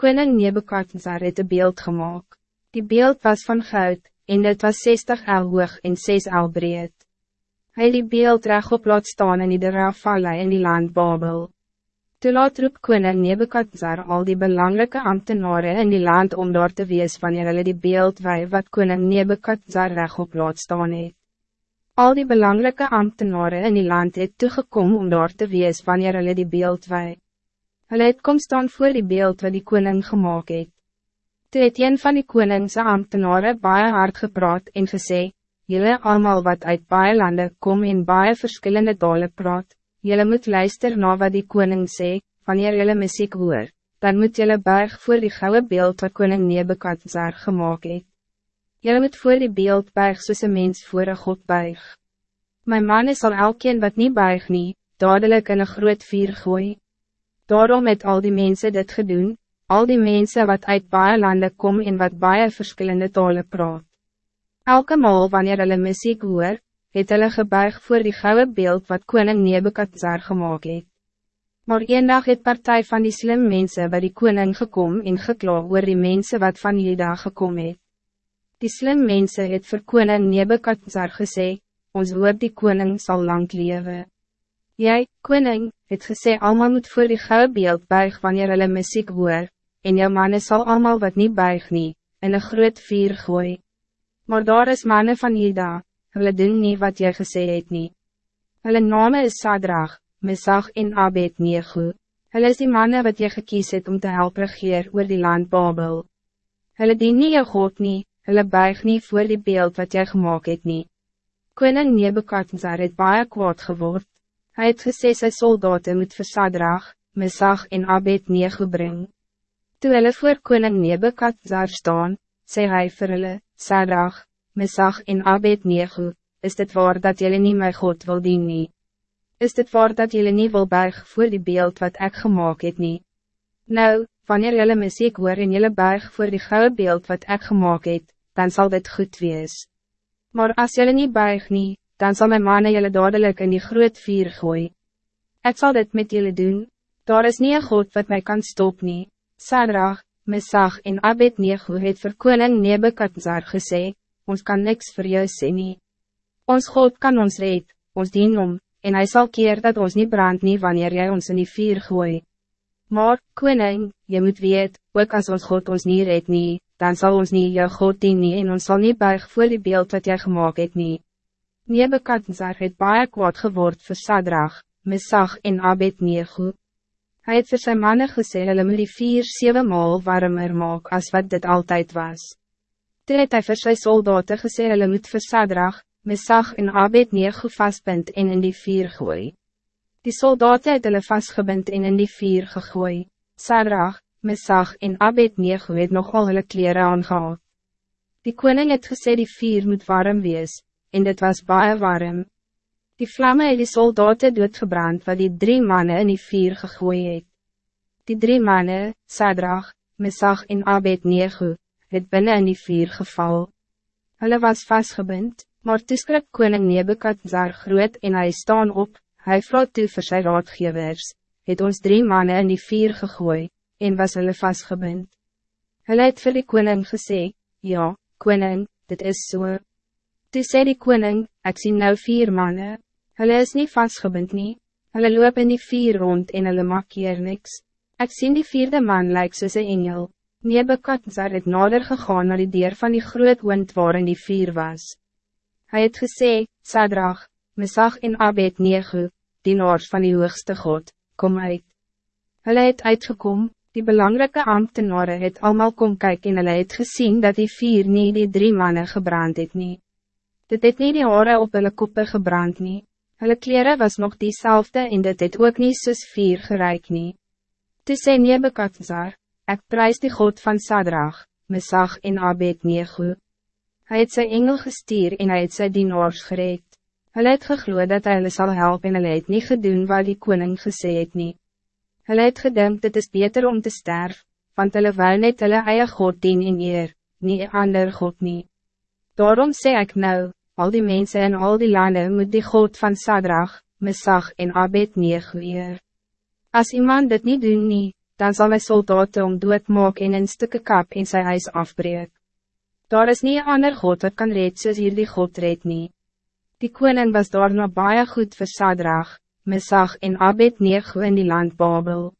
Koning Nebukadnezar het een beeld gemaakt. Die beeld was van goud, en het was 60 el hoog en 6 el breed. Hij het die beeld rechtop laat staan in die Rafale in die land Babel. Toe laat roep koning Nebukadnezar al die belangrijke ambtenaren in die land om daar te wees wanneer hulle die beeld wij wat koning Nebukadnezar rechtop laat staan het. Al die belangrijke ambtenaren in die land het toegekom om daar te wees wanneer hulle die beeld wij. Hulle het kom staan voor die beeld wat die koning gemaakt het. Toe het een van die koningse ambtenaren baie hard gepraat en gesê, Julle allemaal wat uit baie lande kom en baie verschillende tale praat, Julle moet luister na wat die koning sê, wanneer julle muziek hoor, dan moet julle buig voor die gouden beeld wat koning Nebekadzar gemaakt het. Julle moet voor die beeld buig soos een mens voor een God buig. Mijn man is al elkeen wat niet buig nie, dadelijk in een groot vier gooi. Daarom het al die mensen dit gedoen, al die mensen wat uit baie landen kom en wat baie verschillende talen praat. Elke maal wanneer hulle muziek hoor, het hulle gebuig voor die gouden beeld wat koning Nebukadzar gemaakt het. Maar een dag het partij van die slim mensen bij die koning gekom en gekla oor die mensen wat van Juda gekom het. Die slim mensen het vir koning Nebukadzar gesê, ons hoop die koning zal lang leven. Jij, koning, het gesê allemaal moet voor die gouden beeld buig wanneer hulle muziek hoor, en jou mannen zal allemaal wat niet buig nie, in een groot vier gooi. Maar daar is mannen van Juda, hulle doen nie wat jy gesê het nie. Hulle name is Sadrach, Mesach en Abed Nego. Hulle is die mannen wat jy gekies het om te helpen regeer oor die land Babel. Hulle dien nie jou God nie, hulle buig nie voor die beeld wat jy gemaakt het nie. Koning Nebukadnezar het baie kwaad geword. Hij het gesê sy soldaten moet vir Sadrach, Mesach en Abed neegebring. Toe hulle voor koning Nebekadzar staan, sê hy vir hulle, Sadrach, Mesach en Abed Nego, is dit waar dat jullie niet my God wil dien nie? Is dit waar dat jullie niet wil buig voor die beeld wat ik gemaakt het nie? Nou, wanneer jullie muziek hoor en jullie buig voor die gouden beeld wat ik gemaakt het, dan zal dit goed wees. Maar als jullie niet buig nie, dan zal mijn mannen jullie dadelijk in die groot vier gooi. Ik zal dit met jullie doen, daar is niet een God wat mij kan stop nie. Sadrach, Mesach en Abednego het vir koning Nebekadzar gesê, ons kan niks voor jou sê nie. Ons God kan ons red, ons dien om, en hij zal keer dat ons niet brand nie wanneer jij ons in die vier gooi. Maar, koning, je moet weet, ook als ons God ons niet red nie, dan zal ons niet jou God dien nie en ons zal niet buig voor die beeld wat jij gemaakt het nie. Nebekadzar het baie kwaad geword vir Sadrach, Mesach en Abednego. Hij het vir sy manne gesê hulle moet die vier sewe maal warmer maak as wat dit altijd was. Toe het hy vir sy soldaten gesê hulle moet vir Sadrach, Mesach en Abednego vastbind en in die vier gooi. Die soldaten het hulle vastgebind en in die vier gegooi. Sadrach, Mesach en Abednego het nog al hulle kleren aangehad. Die koning het gesê die vier moet warm wees, en dit was baie warm. Die vlammen het die soldaten doodgebrand wat die drie mannen in die vier gegooi het. Die drie mannen, Sadrach, Mesach en Abednego, het binnen in die vier geval. Hulle was vastgebind, maar toeskrik koning Nebukadzar groot en hij staan op, hij vloot toe vir sy raadgevers, het ons drie mannen in die vier gegooi, en was hulle vastgebind. Hulle het vir die koning gesê, ja, koning, dit is zo. So. Toe sê die koning, ik zie nou vier mannen. Hulle is niet vastgebind nie. Hulle loop in die vier rond en hulle maak hier niks. Ik zie die vierde man lyk soos een engel. Nebekadzar het nader gegaan naar die deur van die groot wind waarin die vier was. Hij het gesê, Sadrach, Mesach en Abed Nego, dienaars van die hoogste God, kom uit. Hulle het uitgekom, die belangrijke ambtenaren het allemaal kom kyk en hulle het gezien dat die vier nie die drie mannen gebrand het nie. Dit het nie die hare op hulle koppe gebrand nie. Hulle kleren was nog diezelfde en dit het ook niet soos vier gereik nie. Toe sê Nebekadzar, ek prijs die God van Sadrach, Mesach en Abed Nego. Hy het sy engel gestuur en hy het sy dienaars gereed. Hulle het gegloed dat hy hulle sal help en hulle het nie gedoen wat die koning gesê het nie. Hulle het gedink dit is beter om te sterven, want hulle wou net hulle eie God dien en eer, nie ander God nie. Daarom sê ik nou, al die mensen en al die landen moet die God van Sadrach, Mesach en Abed neergeweer. Als iemand dit niet doen nie, dan zal mijn soldaten om doodmaak en in stukken kap in zijn huis afbreek. Daar is een ander God wat kan red soos hier die God red nie. Die koning was daar nog baie goed vir Sadrach, Mesach en Abed neergo in die land Babel.